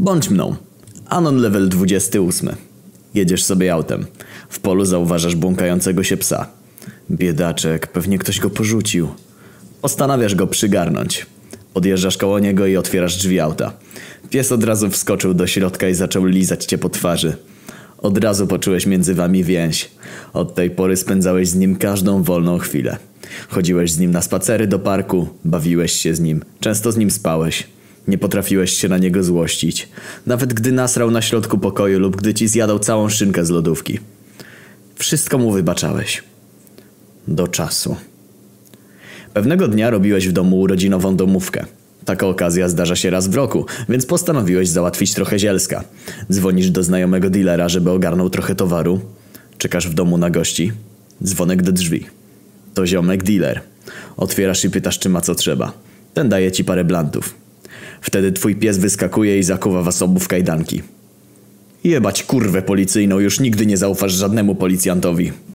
Bądź mną. Anon level 28. Jedziesz sobie autem. W polu zauważasz błąkającego się psa. Biedaczek, pewnie ktoś go porzucił. Postanawiasz go przygarnąć. Podjeżdżasz koło niego i otwierasz drzwi auta. Pies od razu wskoczył do środka i zaczął lizać cię po twarzy. Od razu poczułeś między wami więź. Od tej pory spędzałeś z nim każdą wolną chwilę. Chodziłeś z nim na spacery do parku, bawiłeś się z nim, często z nim spałeś. Nie potrafiłeś się na niego złościć. Nawet gdy nasrał na środku pokoju lub gdy ci zjadał całą szynkę z lodówki. Wszystko mu wybaczałeś. Do czasu. Pewnego dnia robiłeś w domu urodzinową domówkę. Taka okazja zdarza się raz w roku, więc postanowiłeś załatwić trochę zielska. Dzwonisz do znajomego dealera, żeby ogarnął trochę towaru. Czekasz w domu na gości. Dzwonek do drzwi. To ziomek dealer. Otwierasz i pytasz, czy ma co trzeba. Ten daje ci parę blantów. Wtedy twój pies wyskakuje i zakuwa was obu w kajdanki. Jebać kurwę policyjną, już nigdy nie zaufasz żadnemu policjantowi.